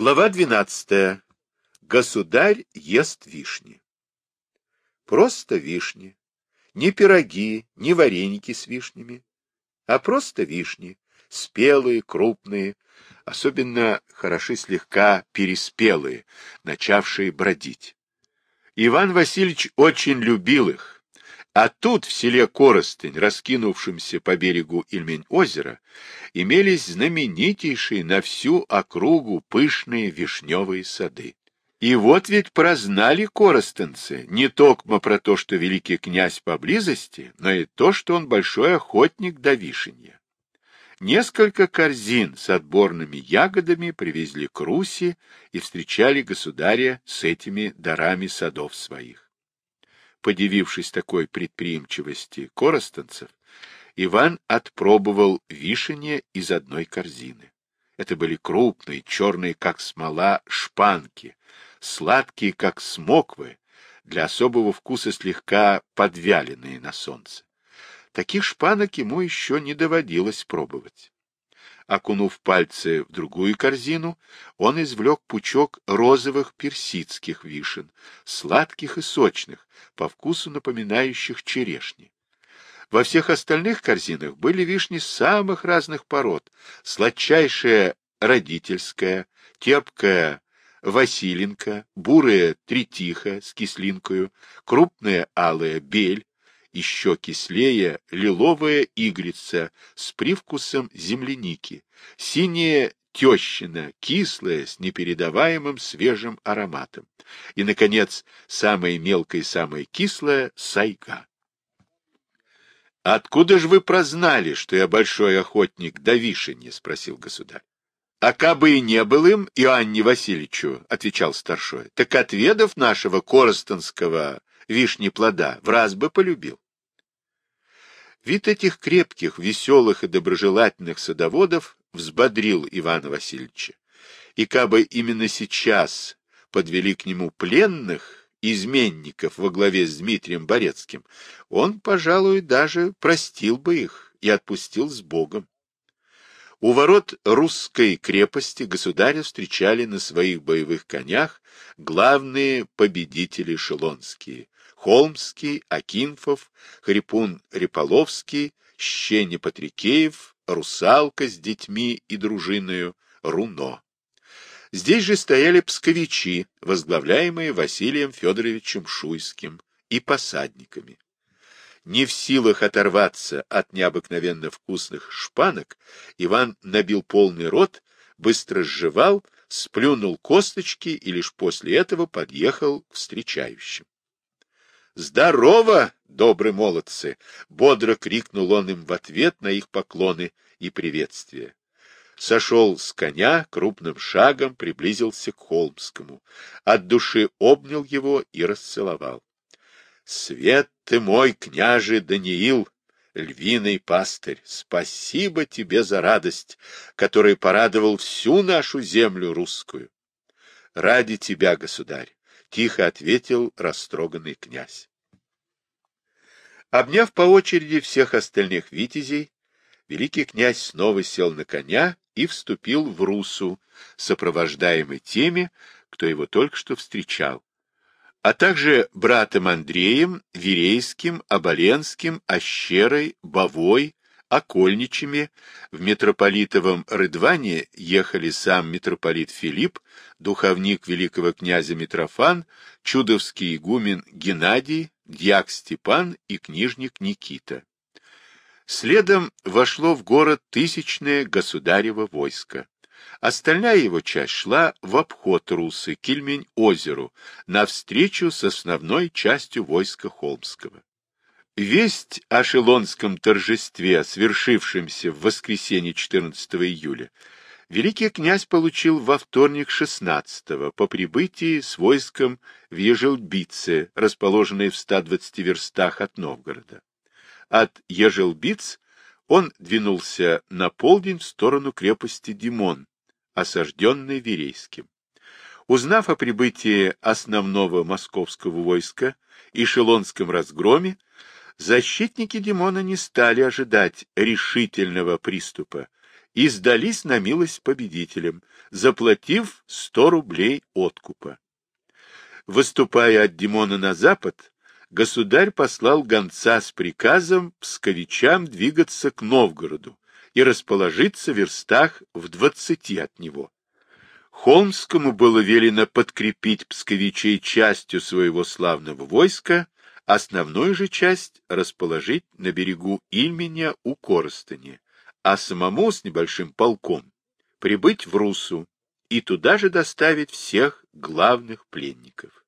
Глава 12. Государь ест вишни. Просто вишни. Не пироги, не вареники с вишнями, а просто вишни. Спелые, крупные, особенно хороши слегка переспелые, начавшие бродить. Иван Васильевич очень любил их, а тут, в селе Коростень, раскинувшемся по берегу Ильмень-озера, имелись знаменитейшие на всю округу пышные вишневые сады. И вот ведь прознали коростенцы не только про то, что великий князь поблизости, но и то, что он большой охотник до вишенья. Несколько корзин с отборными ягодами привезли к Руси и встречали государя с этими дарами садов своих подивившись такой предприимчивости коростенцев, Иван отпробовал вишенье из одной корзины. Это были крупные, черные, как смола, шпанки, сладкие, как смоквы, для особого вкуса слегка подвяленные на солнце. Таких шпанок ему еще не доводилось пробовать. Окунув пальцы в другую корзину, он извлек пучок розовых персидских вишен, сладких и сочных, по вкусу напоминающих черешни. Во всех остальных корзинах были вишни самых разных пород, сладчайшая родительская, терпкая Василенко, бурая третиха с кислинкою, крупная алая бель, еще кислее лиловая игрица с привкусом земляники, синяя тещина, кислая, с непередаваемым свежим ароматом. И, наконец, самая мелкая и самая кислая — сайга. — Откуда же вы прознали, что я большой охотник до вишени? — спросил государь. — А кабы и не был им, Иоанне Васильевичу, — отвечал старшой, — так отведав нашего коростонского вишни плода, в раз бы полюбил. Вид этих крепких, веселых и доброжелательных садоводов взбодрил Ивана Васильевича. И кабы именно сейчас подвели к нему пленных, изменников во главе с Дмитрием Борецким, он, пожалуй, даже простил бы их и отпустил с Богом. У ворот русской крепости государя встречали на своих боевых конях главные победители шелонские — Холмский, Акинфов, Хрипун Реполовский, Щеня Патрикеев, Русалка с детьми и дружиною, Руно. Здесь же стояли псковичи, возглавляемые Василием Федоровичем Шуйским и посадниками не в силах оторваться от необыкновенно вкусных шпанок, Иван набил полный рот, быстро сживал, сплюнул косточки и лишь после этого подъехал к встречающим. «Здорово, добрые молодцы!» — бодро крикнул он им в ответ на их поклоны и приветствия. Сошел с коня, крупным шагом приблизился к Холмскому, от души обнял его и расцеловал. Свет ты мой, княже Даниил, львиный пастырь, спасибо тебе за радость, которой порадовал всю нашу землю русскую. Ради тебя, государь, — тихо ответил растроганный князь. Обняв по очереди всех остальных витязей, великий князь снова сел на коня и вступил в Русу, сопровождаемый теми, кто его только что встречал, а также братом Андреем, Верейским, Оболенским, Ощерой, Бовой, Окольничами. В митрополитовом Рыдване ехали сам митрополит Филипп, духовник великого князя Митрофан, чудовский игумен Геннадий, дьяк Степан и книжник Никита. Следом вошло в город тысячное государево войско. Остальная его часть шла в обход Русы, к Ильмень-озеру, навстречу с основной частью войска Холмского. Весть о шелонском торжестве, свершившемся в воскресенье 14 июля, великий князь получил во вторник 16 по прибытии с войском в Ежелбице, расположенной в 120 верстах от Новгорода. От Ежелбиц он двинулся на полдень в сторону крепости Димон, осажденной Верейским. Узнав о прибытии основного московского войска и шелонском разгроме, защитники Димона не стали ожидать решительного приступа и сдались на милость победителям, заплатив 100 рублей откупа. Выступая от Димона на запад, государь послал гонца с приказом псковичам двигаться к Новгороду и расположиться в верстах в двадцати от него. Холмскому было велено подкрепить псковичей частью своего славного войска, основную же часть расположить на берегу Ильменя у Коростыни, а самому с небольшим полком прибыть в Русу и туда же доставить всех главных пленников.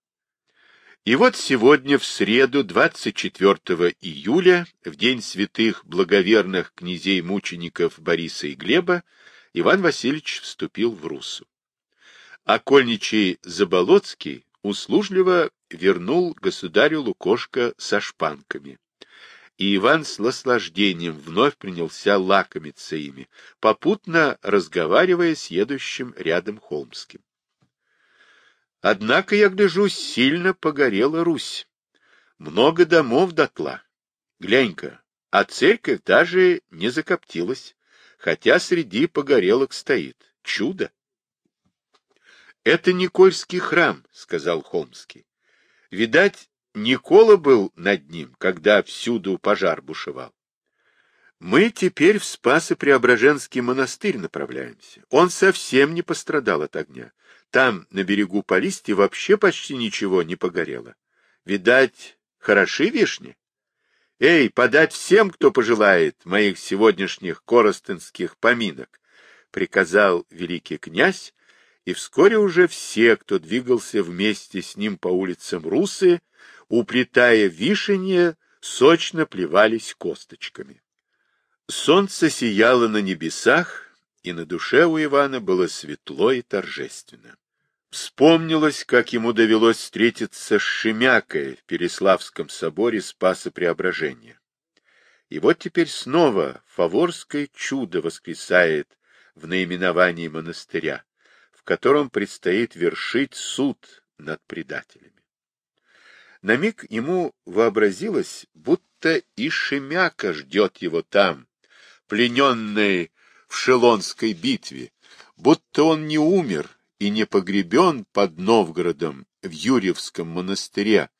И вот сегодня, в среду, 24 июля, в день святых благоверных князей-мучеников Бориса и Глеба, Иван Васильевич вступил в Русу. Окольничий Заболоцкий услужливо вернул государю Лукошка со шпанками. И Иван с наслаждением вновь принялся лакомиться ими, попутно разговаривая с едущим рядом Холмским. Однако, я гляжу, сильно погорела Русь. Много домов дотла. Глянь-ка, а церковь даже не закоптилась, хотя среди погорелок стоит. Чудо! — Это Никольский храм, — сказал Холмский. Видать, Никола был над ним, когда всюду пожар бушевал. Мы теперь в Спасо-Преображенский монастырь направляемся. Он совсем не пострадал от огня. Там, на берегу Полисти, вообще почти ничего не погорело. Видать, хороши вишни? Эй, подать всем, кто пожелает моих сегодняшних коростынских поминок, приказал великий князь, и вскоре уже все, кто двигался вместе с ним по улицам Русы, уплетая вишенье, сочно плевались косточками. Солнце сияло на небесах, и на душе у Ивана было светло и торжественно. Вспомнилось, как ему довелось встретиться с Шемякой в Переславском соборе Спаса Преображения. И вот теперь снова фаворское чудо воскресает в наименовании монастыря в котором предстоит вершить суд над предателями. На миг ему вообразилось, будто и Шемяка ждет его там, плененный в Шелонской битве, будто он не умер и не погребен под Новгородом в Юрьевском монастыре,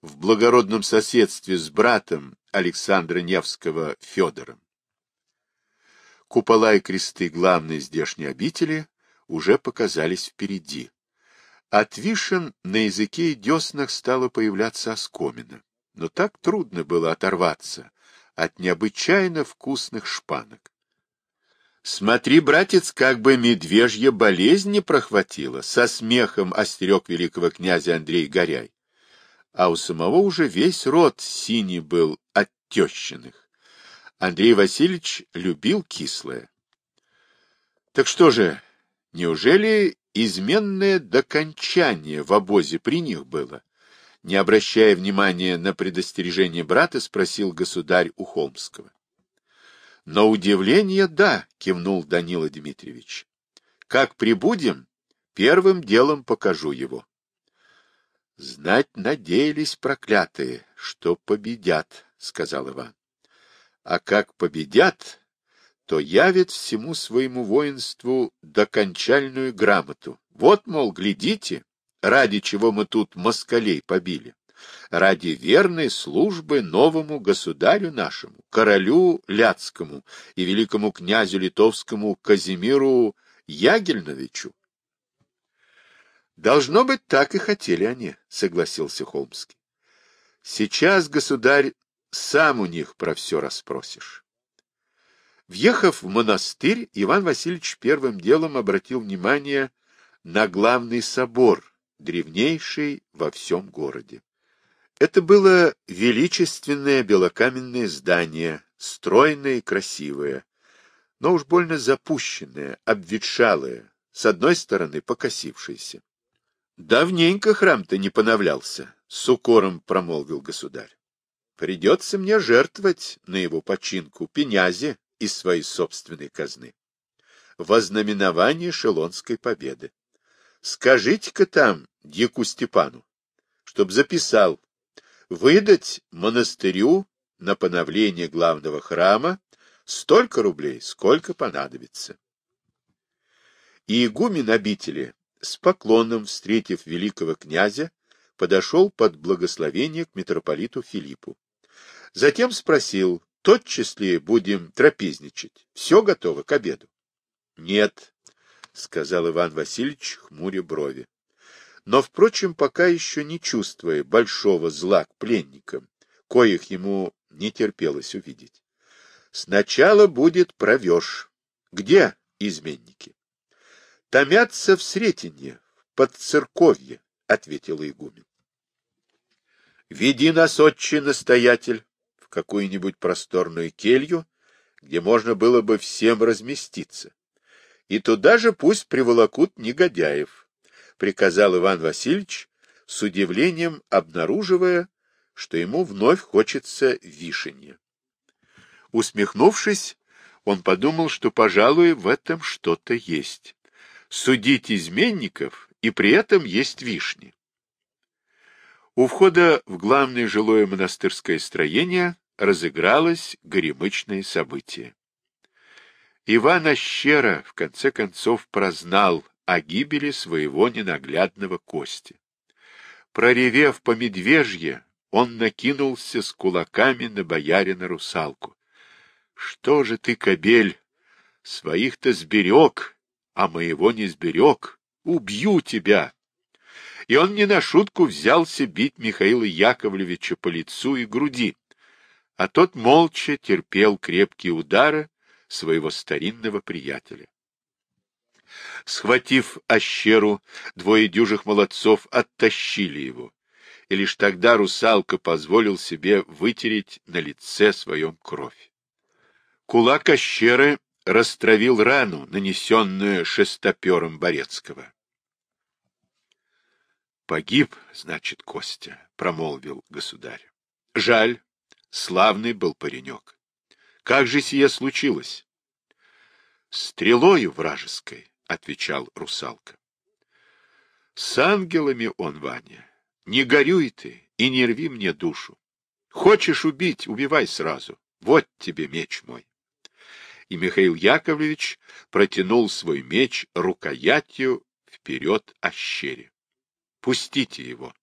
в благородном соседстве с братом Александра Невского Федором. Купола и кресты главной здешней обители уже показались впереди. От вишен на языке и деснах стало появляться оскомина, но так трудно было оторваться от необычайно вкусных шпанок. «Смотри, братец, как бы медвежья болезнь не прохватила!» — со смехом остерег великого князя Андрей Горяй. А у самого уже весь рот синий был от тещиных. Андрей Васильевич любил кислое. «Так что же, Неужели изменное докончание в обозе при них было? Не обращая внимания на предостережение брата, спросил государь у Холмского. На удивление, да, кивнул Данила Дмитриевич. Как прибудем, первым делом покажу его. Знать надеялись проклятые, что победят, сказал Иван. А как победят, то явит всему своему воинству докончальную грамоту. Вот, мол, глядите, ради чего мы тут москалей побили. Ради верной службы новому государю нашему, королю Ляцкому и великому князю литовскому Казимиру Ягельновичу. Должно быть, так и хотели они, согласился Холмский. Сейчас, государь, сам у них про все расспросишь. Въехав в монастырь, Иван Васильевич первым делом обратил внимание на главный собор, древнейший во всем городе. Это было величественное белокаменное здание, стройное и красивое, но уж больно запущенное, обветшалое, с одной стороны покосившееся. Давненько храм-то не поновлялся, — с укором промолвил государь. Придется мне жертвовать на его починку пенязи из своей собственной казны. Во знаменование Шелонской победы. Скажите-ка там Дьяку Степану, чтоб записал, выдать монастырю на поновление главного храма Столько рублей, сколько понадобится. И игумен обители, с поклоном встретив великого князя, подошел под благословение к митрополиту Филиппу. Затем спросил, тотчас ли будем трапезничать? Все готово к обеду? — Нет, — сказал Иван Васильевич, хмуря брови. Но, впрочем, пока еще не чувствуя большого зла к пленникам, коих ему не терпелось увидеть. Сначала будет провеж. Где изменники? Томятся в Сретенье, под церковье, — ответил игумен. Веди нас, отче настоятель, какую-нибудь просторную келью, где можно было бы всем разместиться. И туда же пусть приволокут негодяев, — приказал Иван Васильевич, с удивлением обнаруживая, что ему вновь хочется вишенья. Усмехнувшись, он подумал, что, пожалуй, в этом что-то есть. Судить изменников и при этом есть вишни. У входа в главное жилое монастырское строение разыгралось горемычное событие. Иван Ощера в конце концов прознал о гибели своего ненаглядного Кости. Проревев по медвежье, он накинулся с кулаками на боярина русалку. Что же ты, кобель, своих-то сберег, а моего не сберег? Убью тебя! И он не на шутку взялся бить Михаила Яковлевича по лицу и груди, а тот молча терпел крепкие удары своего старинного приятеля. Схватив ощеру, двое дюжих молодцов оттащили его, и лишь тогда русалка позволил себе вытереть на лице своем кровь. Кулак ощеры растравил рану, нанесенную шестопером Борецкого. «Погиб, значит, Костя», — промолвил государь. «Жаль, славный был паренек. Как же сие случилось?» «Стрелою вражеской», — отвечал русалка. «С ангелами он, Ваня. Не горюй ты и не рви мне душу. Хочешь убить — убивай сразу. Вот тебе меч мой» и Михаил Яковлевич протянул свой меч рукоятью вперед ощере. Пустите его.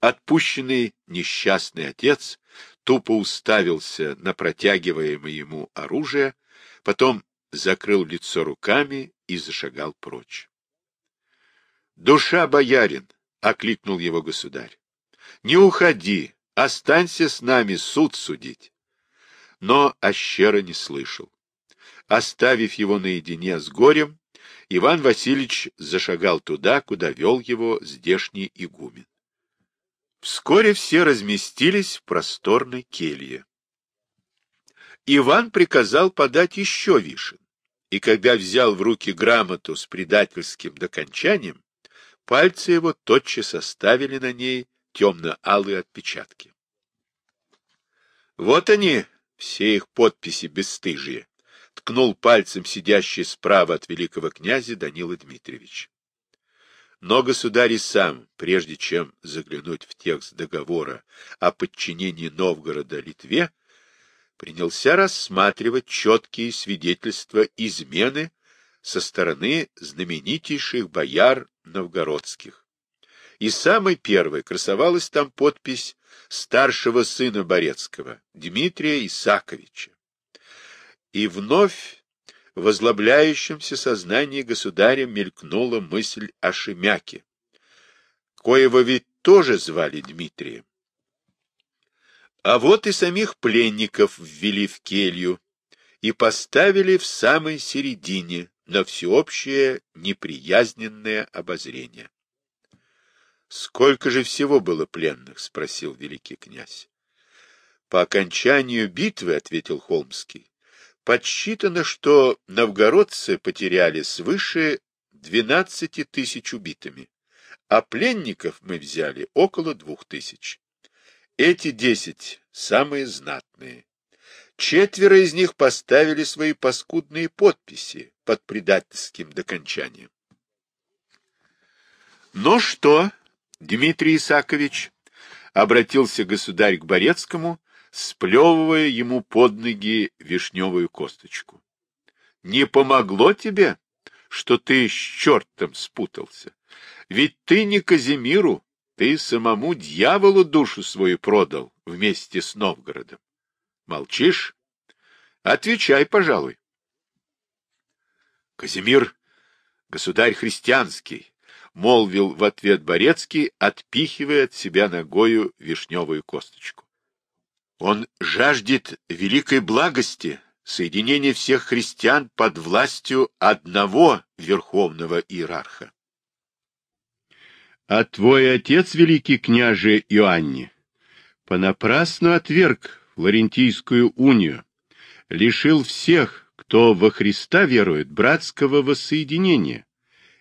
Отпущенный несчастный отец тупо уставился на протягиваемое ему оружие, потом закрыл лицо руками и зашагал прочь. «Душа, боярин!» — окликнул его государь. «Не уходи, останься с нами суд судить» но Ащера не слышал. Оставив его наедине с горем, Иван Васильевич зашагал туда, куда вел его здешний игумен. Вскоре все разместились в просторной келье. Иван приказал подать еще вишен, и когда взял в руки грамоту с предательским докончанием, пальцы его тотчас оставили на ней темно-алые отпечатки. Вот они, все их подписи бесстыжие, ткнул пальцем сидящий справа от великого князя Данила Дмитриевич. Но государь и сам, прежде чем заглянуть в текст договора о подчинении Новгорода Литве, принялся рассматривать четкие свидетельства измены со стороны знаменитейших бояр новгородских. И самой первой красовалась там подпись старшего сына Борецкого, Дмитрия Исаковича. И вновь возлобляющемся сознании государя мелькнула мысль о Шемяке, коего ведь тоже звали Дмитрием. А вот и самих пленников ввели в келью и поставили в самой середине на всеобщее неприязненное обозрение. — Сколько же всего было пленных? — спросил великий князь. — По окончанию битвы, — ответил Холмский, — подсчитано, что новгородцы потеряли свыше двенадцати тысяч убитыми, а пленников мы взяли около двух тысяч. Эти десять — самые знатные. Четверо из них поставили свои паскудные подписи под предательским докончанием. — Ну что? Дмитрий Исакович, обратился государь к Борецкому сплевывая ему под ноги вишневую косточку. — Не помогло тебе, что ты с чертом спутался? Ведь ты не Казимиру, ты самому дьяволу душу свою продал вместе с Новгородом. Молчишь? Отвечай, пожалуй. Казимир, государь христианский, молвил в ответ Борецкий, отпихивая от себя ногою вишневую косточку. Он жаждет великой благости, соединения всех христиан под властью одного верховного иерарха. А твой отец, великий княже Иоанни, понапрасну отверг Флорентийскую унию, лишил всех, кто во Христа верует, братского воссоединения,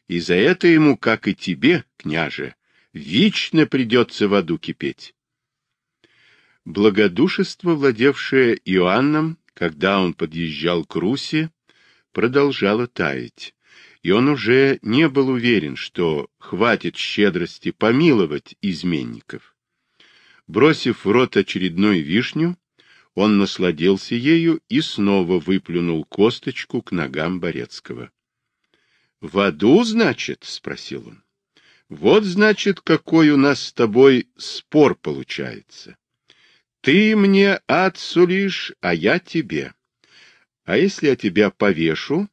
и за это ему, как и тебе, княже, вечно придется в аду кипеть. Благодушество, владевшее Иоанном, когда он подъезжал к Руси, продолжало таять, и он уже не был уверен, что хватит щедрости помиловать изменников. Бросив в рот очередную вишню, он насладился ею и снова выплюнул косточку к ногам Борецкого. — В аду, значит? — спросил он. — Вот, значит, какой у нас с тобой спор получается. Ты мне ад сулишь, а я тебе. А если я тебя повешу,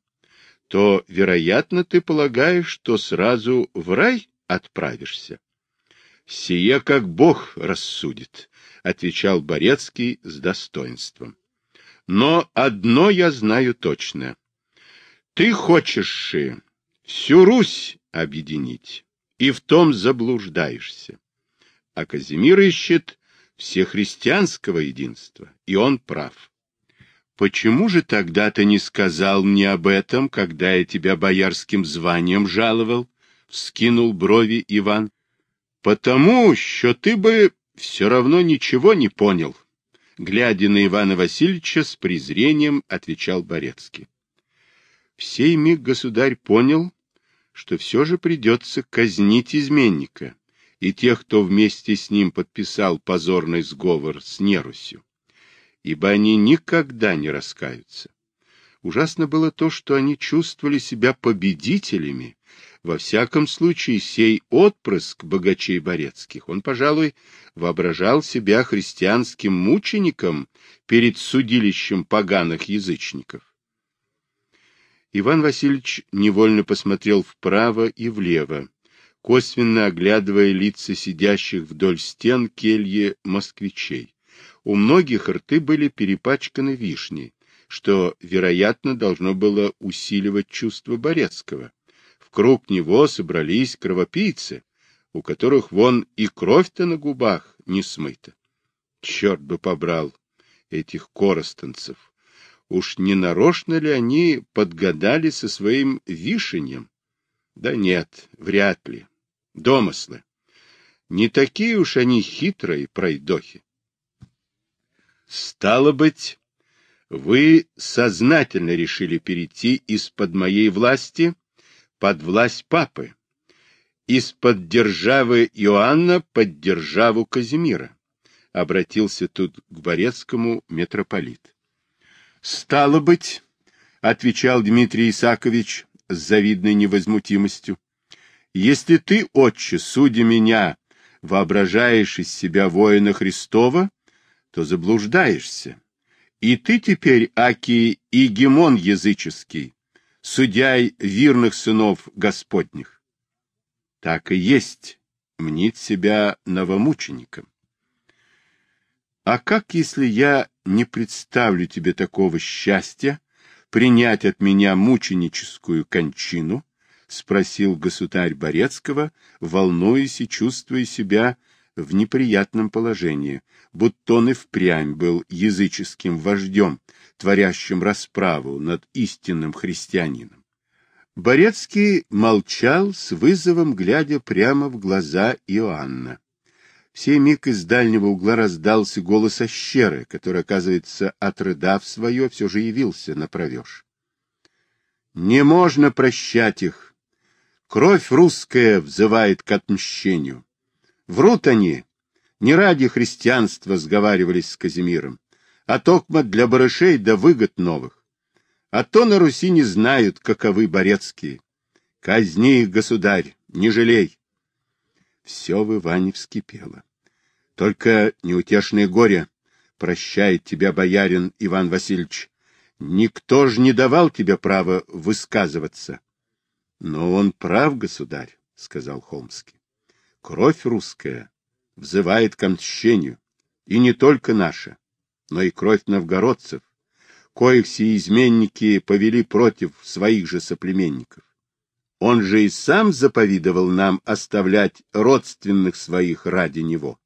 то, вероятно, ты полагаешь, что сразу в рай отправишься. — Сие как Бог рассудит, — отвечал Борецкий с достоинством. — Но одно я знаю точно. Ты хочешь всю Русь объединить, и в том заблуждаешься. А Казимир ищет всехристианского единства, и он прав. Почему же тогда ты не сказал мне об этом, когда я тебя боярским званием жаловал? Скинул брови Иван. Потому, что ты бы все равно ничего не понял. Глядя на Ивана Васильевича с презрением, отвечал Борецкий. В сей миг государь понял, что все же придется казнить изменника и тех, кто вместе с ним подписал позорный сговор с Нерусью, ибо они никогда не раскаются. Ужасно было то, что они чувствовали себя победителями, во всяком случае сей отпрыск богачей Борецких. Он, пожалуй, воображал себя христианским мучеником перед судилищем поганых язычников. Иван Васильевич невольно посмотрел вправо и влево, косвенно оглядывая лица сидящих вдоль стен кельи москвичей. У многих рты были перепачканы вишней, что, вероятно, должно было усиливать чувство Борецкого. В круг него собрались кровопийцы, у которых вон и кровь-то на губах не смыта. Черт бы побрал этих коростенцев! Уж не нарочно ли они подгадали со своим вишенем? Да нет, вряд ли. Домыслы. Не такие уж они хитрые пройдохи. Стало быть, вы сознательно решили перейти из-под моей власти под власть папы, из-под державы Иоанна под державу Казимира, обратился тут к Борецкому митрополит. Стало быть, отвечал Дмитрий Исакович с завидной невозмутимостью, если ты, отче, судя меня, воображаешь из себя воина Христова, то заблуждаешься. И ты теперь, Аки, и гемон языческий, судяй верных сынов Господних. Так и есть, мнит себя новомучеником. А как, если я не представлю тебе такого счастья, принять от меня мученическую кончину, — спросил государь Борецкого, волнуясь и чувствуя себя в неприятном положении, будто он и впрямь был языческим вождем, творящим расправу над истинным христианином. Борецкий молчал с вызовом, глядя прямо в глаза Иоанна. В сей миг из дальнего угла раздался голос Ощеры, который, оказывается, отрыдав свое, все же явился на провеж. — Не можно прощать их, Кровь русская взывает к отмщению. Врут они, Не ради христианства сговаривались с Казимиром, а токмо для барышей да выгод новых. А то на Руси не знают, каковы борецкие. Казни их, государь, не жалей. Все в Иване вскипело. Только неутешное горе прощает тебя, боярин Иван Васильевич. Никто ж не давал тебе права высказываться. Но он прав, государь, — сказал Холмский. Кровь русская взывает к мщению, и не только наша, но и кровь новгородцев, коих сии изменники повели против своих же соплеменников. Он же и сам заповидовал нам оставлять родственных своих ради него.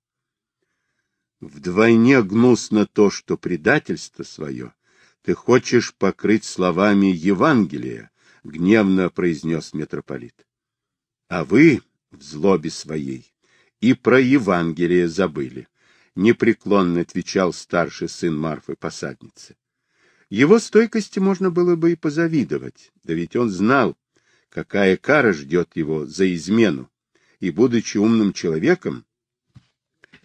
Вдвойне гнусно то, что предательство свое ты хочешь покрыть словами Евангелия, — гневно произнес митрополит. А вы в злобе своей и про Евангелие забыли, — непреклонно отвечал старший сын Марфы посадницы. Его стойкости можно было бы и позавидовать, да ведь он знал, какая кара ждет его за измену, и, будучи умным человеком,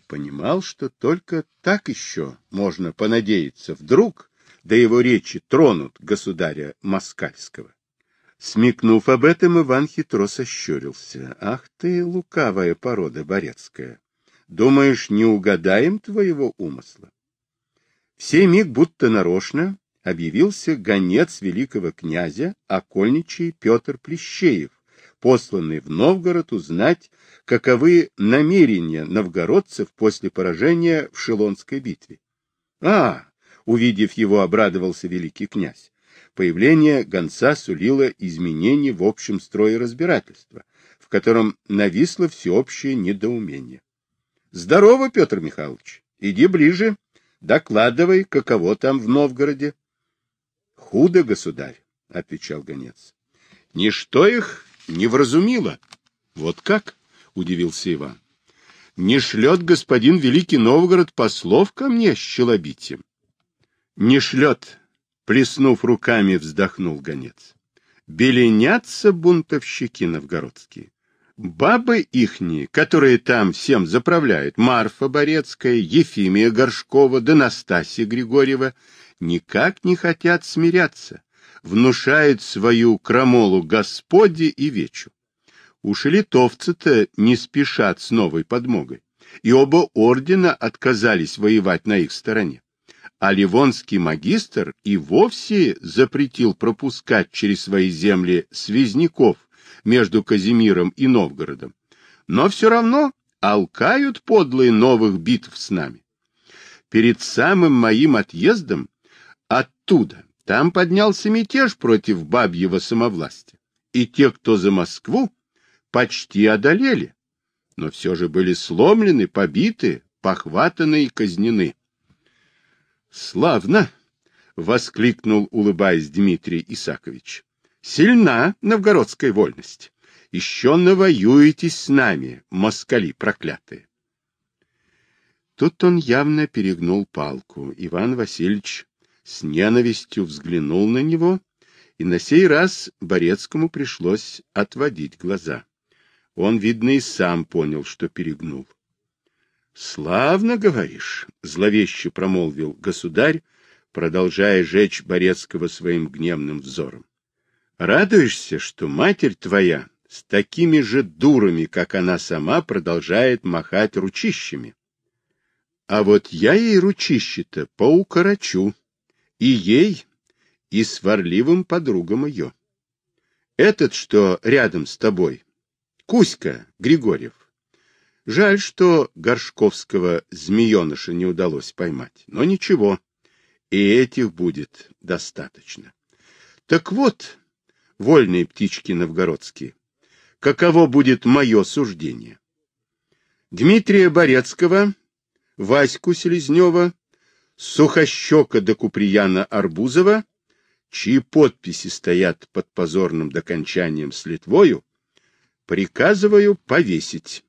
понимал, что только так еще можно понадеяться. Вдруг до его речи тронут государя Москальского. Смекнув об этом, Иван хитро сощурился. «Ах ты, лукавая порода борецкая! Думаешь, не угадаем твоего умысла?» В сей миг будто нарочно объявился гонец великого князя, окольничий Петр Плещеев, посланный в Новгород узнать, каковы намерения новгородцев после поражения в Шелонской битве. А, увидев его, обрадовался великий князь. Появление гонца сулило изменение в общем строе разбирательства, в котором нависло всеобщее недоумение. — Здорово, Петр Михайлович. Иди ближе. Докладывай, каково там в Новгороде. — Худо, государь, — отвечал гонец. — Ничто их не вразумило. Вот как? — удивился Иван. — Не шлет господин Великий Новгород послов ко мне с челобитием? — Не шлет, — плеснув руками, вздохнул гонец. — Беленятся бунтовщики новгородские. Бабы ихние, которые там всем заправляют, Марфа Борецкая, Ефимия Горшкова да Настасья Григорьева, никак не хотят смиряться, внушают свою крамолу Господи и Вечу. Уж и литовцы-то не спешат с новой подмогой, и оба ордена отказались воевать на их стороне. А ливонский магистр и вовсе запретил пропускать через свои земли связняков между Казимиром и Новгородом. Но все равно алкают подлые новых битв с нами. Перед самым моим отъездом оттуда там поднялся мятеж против бабьего самовластия, и те, кто за Москву, почти одолели, но все же были сломлены, побиты, похватаны и казнены. «Славно!» — воскликнул, улыбаясь Дмитрий Исакович. «Сильна новгородская вольность. Еще навоюетесь с нами, москали проклятые». Тут он явно перегнул палку. Иван Васильевич с ненавистью взглянул на него, и на сей раз Борецкому пришлось отводить глаза. Он, видно, и сам понял, что перегнул. — Славно говоришь, — зловеще промолвил государь, продолжая жечь Борецкого своим гневным взором. — Радуешься, что матерь твоя с такими же дурами, как она сама, продолжает махать ручищами. А вот я ей ручище-то поукорочу, и ей, и сварливым подругам ее. Этот, что рядом с тобой, Кузька Григорьев. Жаль, что Горшковского змееныша не удалось поймать, но ничего, и этих будет достаточно. Так вот, вольные птички новгородские, каково будет мое суждение? Дмитрия Борецкого, Ваську Селезнева, Сухощека до Куприяна Арбузова, чьи подписи стоят под позорным докончанием с Литвою, Приказываю повесить.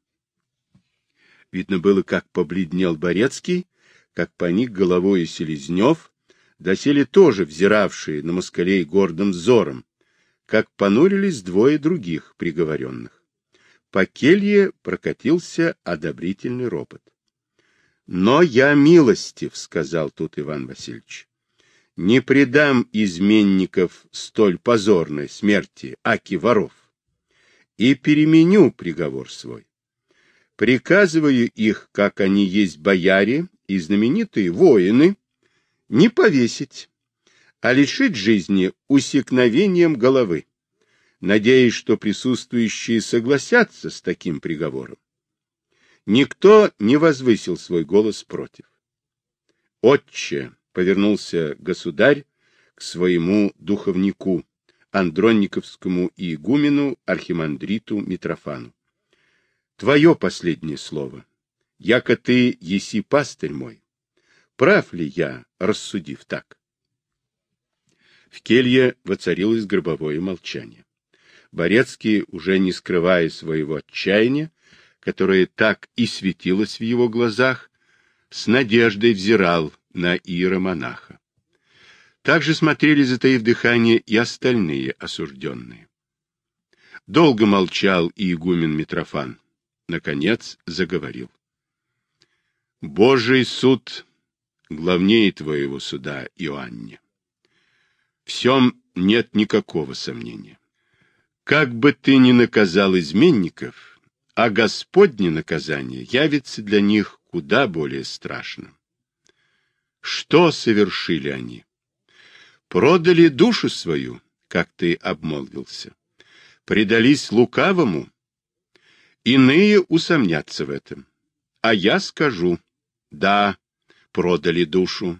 Видно было, как побледнел Борецкий, как поник головой Селезнев, доселе тоже взиравшие на москалей гордым взором, как понурились двое других приговоренных. По келье прокатился одобрительный ропот. Но я милостив, сказал тут Иван Васильевич. Не предам изменников столь позорной смерти, аки воров, и переменю приговор свой. Приказываю их, как они есть бояре и знаменитые воины, не повесить, а лишить жизни усекновением головы, надеясь, что присутствующие согласятся с таким приговором. Никто не возвысил свой голос против. «Отче!» — повернулся государь к своему духовнику, Андронниковскому игумену, архимандриту Митрофану. «Твое последнее слово. Яко ты еси пастырь мой. Прав ли я, рассудив так?» В келье воцарилось гробовое молчание. Борецкий, уже не скрывая своего отчаяния, которое так и светилось в его глазах, с надеждой взирал на иеромонаха. Также смотрели, затаив дыхание, и остальные осужденные. Долго молчал и игумен Митрофан. Наконец заговорил. «Божий суд главнее твоего суда, Иоанне. Всем нет никакого сомнения. Как бы ты ни наказал изменников, а Господне наказание явится для них куда более страшным. Что совершили они? Продали душу свою, как ты обмолвился. Предались лукавому. Иные усомнятся в этом. А я скажу, да, продали душу.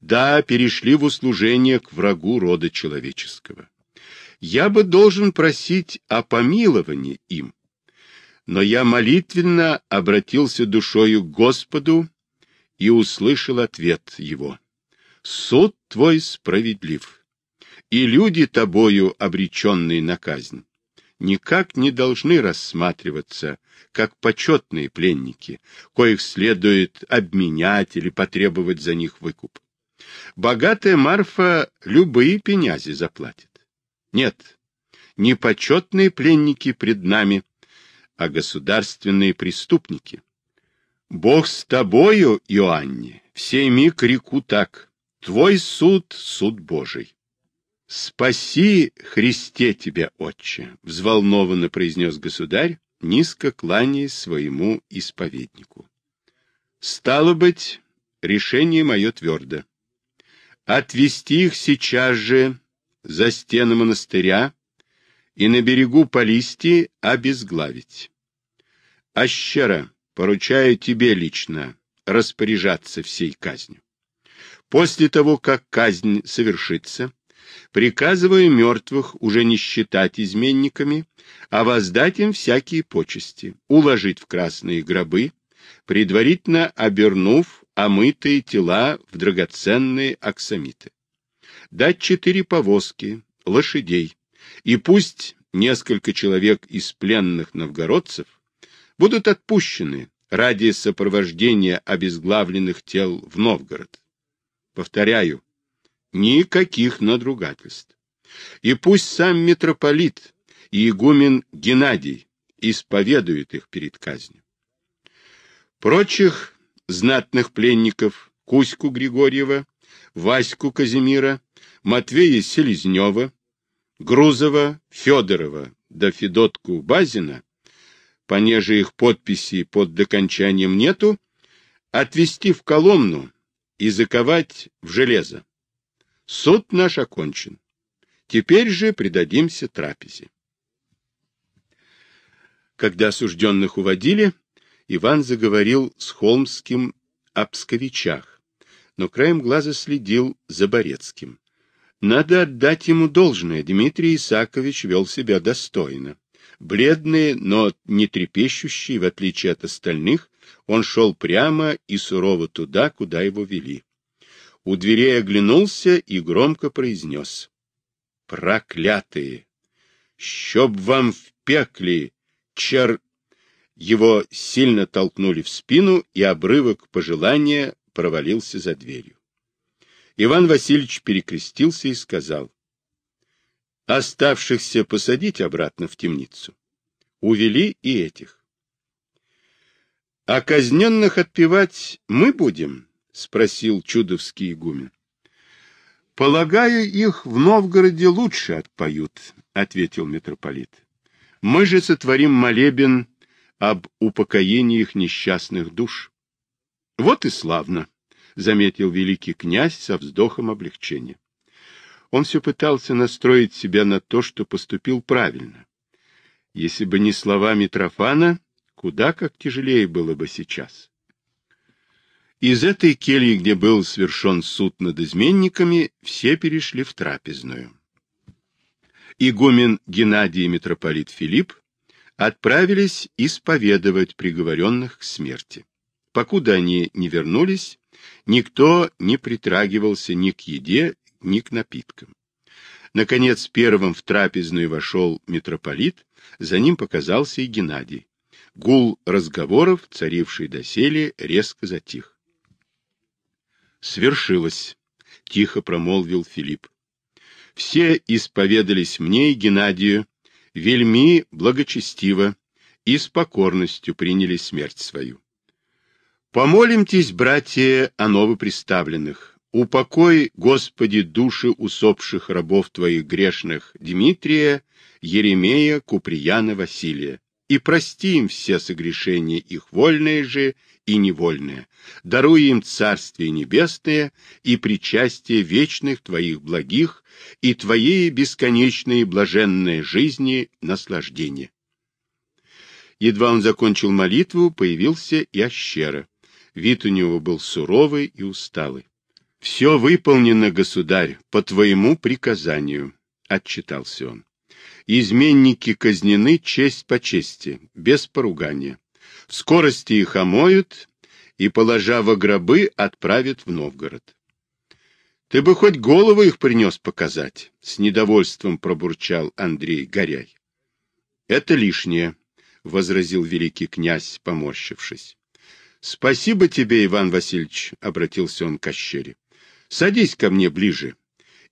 Да, перешли в услужение к врагу рода человеческого я бы должен просить о помиловании им. Но я молитвенно обратился душою к Господу и услышал ответ его. Суд твой справедлив, и люди тобою, обреченные на казнь, никак не должны рассматриваться как почетные пленники, коих следует обменять или потребовать за них выкуп. Богатая Марфа любые пенязи заплатит. Нет, не почетные пленники пред нами, а государственные преступники. Бог с тобою, Иоанне, в сей миг реку так. Твой суд — суд Божий. «Спаси, Христе, тебя, Отче!» — взволнованно произнес государь, низко кланяясь своему исповеднику. «Стало быть, решение мое твердо. Отвести их сейчас же за стены монастыря и на берегу Полисти обезглавить. Ащера, поручаю тебе лично распоряжаться всей казнью. После того, как казнь совершится, приказываю мертвых уже не считать изменниками, а воздать им всякие почести, уложить в красные гробы, предварительно обернув омытые тела в драгоценные аксамиты дать четыре повозки, лошадей, и пусть несколько человек из пленных новгородцев будут отпущены ради сопровождения обезглавленных тел в Новгород. Повторяю, никаких надругательств. И пусть сам митрополит и игумен Геннадий исповедуют их перед казнью. Прочих знатных пленников Кузьку Григорьева, Ваську Казимира Матвея Селезнева, Грузова, Федорова да Федотку Базина, понеже их подписи под докончанием нету, отвести в Коломну и заковать в железо. Суд наш окончен. Теперь же предадимся трапезе. Когда осужденных уводили, Иван заговорил с Холмским о псковичах, но краем глаза следил за Борецким. Надо отдать ему должное, Дмитрий Исакович вел себя достойно. Бледный, но не трепещущий, в отличие от остальных, он шел прямо и сурово туда, куда его вели. У дверей оглянулся и громко произнес. «Проклятые! Щоб вам в пекле, чер...» Его сильно толкнули в спину, и обрывок пожелания провалился за дверью. Иван Васильевич перекрестился и сказал, оставшихся посадить обратно в темницу. Увели и этих. — А казненных отпевать мы будем? — спросил чудовский игумен. — Полагаю, их в Новгороде лучше отпоют, — ответил митрополит. — Мы же сотворим молебен об упокоении их несчастных душ. — Вот и славно, — заметил великий князь со вздохом облегчения. Он все пытался настроить себя на то, что поступил правильно. Если бы не слова Митрофана, куда как тяжелее было бы сейчас. Из этой кельи, где был совершен суд над изменниками, все перешли в трапезную. Игумен Геннадий и митрополит Филипп отправились исповедовать приговоренных к смерти. Покуда они не вернулись, никто не притрагивался ни к еде, ни к напиткам. Наконец, первым в трапезную вошел митрополит, за ним показался и Геннадий. Гул разговоров, царивший доселе, резко затих. «Свершилось», — тихо промолвил Филипп. «Все исповедались мне и Геннадию, вельми благочестиво и с покорностью приняли смерть свою. Помолимтесь, братья, о новоприставленных. Упокой, Господи, души усопших рабов Твоих грешных Дмитрия, Еремея, Куприяна, Василия, и прости им все согрешения их вольные же и невольные, даруй им Царствие Небесное и причастие вечных Твоих благих и Твоей бесконечной блаженной жизни наслаждения. Едва он закончил молитву, появился и Ащера. Вид у него был суровый и усталый. — Все выполнено, государь, по твоему приказанию, — отчитался он. Изменники казнены честь по чести, без поругания. В скорости их омоют и, положа во гробы, отправят в Новгород. Ты бы хоть голову их принес показать, — с недовольством пробурчал Андрей Горяй. — Это лишнее, — возразил великий князь, поморщившись. — Спасибо тебе, Иван Васильевич, — обратился он к Кощере. — Садись ко мне ближе.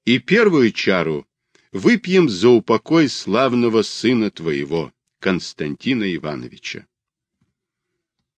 И первую чару выпьем за упокой славного сына твоего, Константина Ивановича.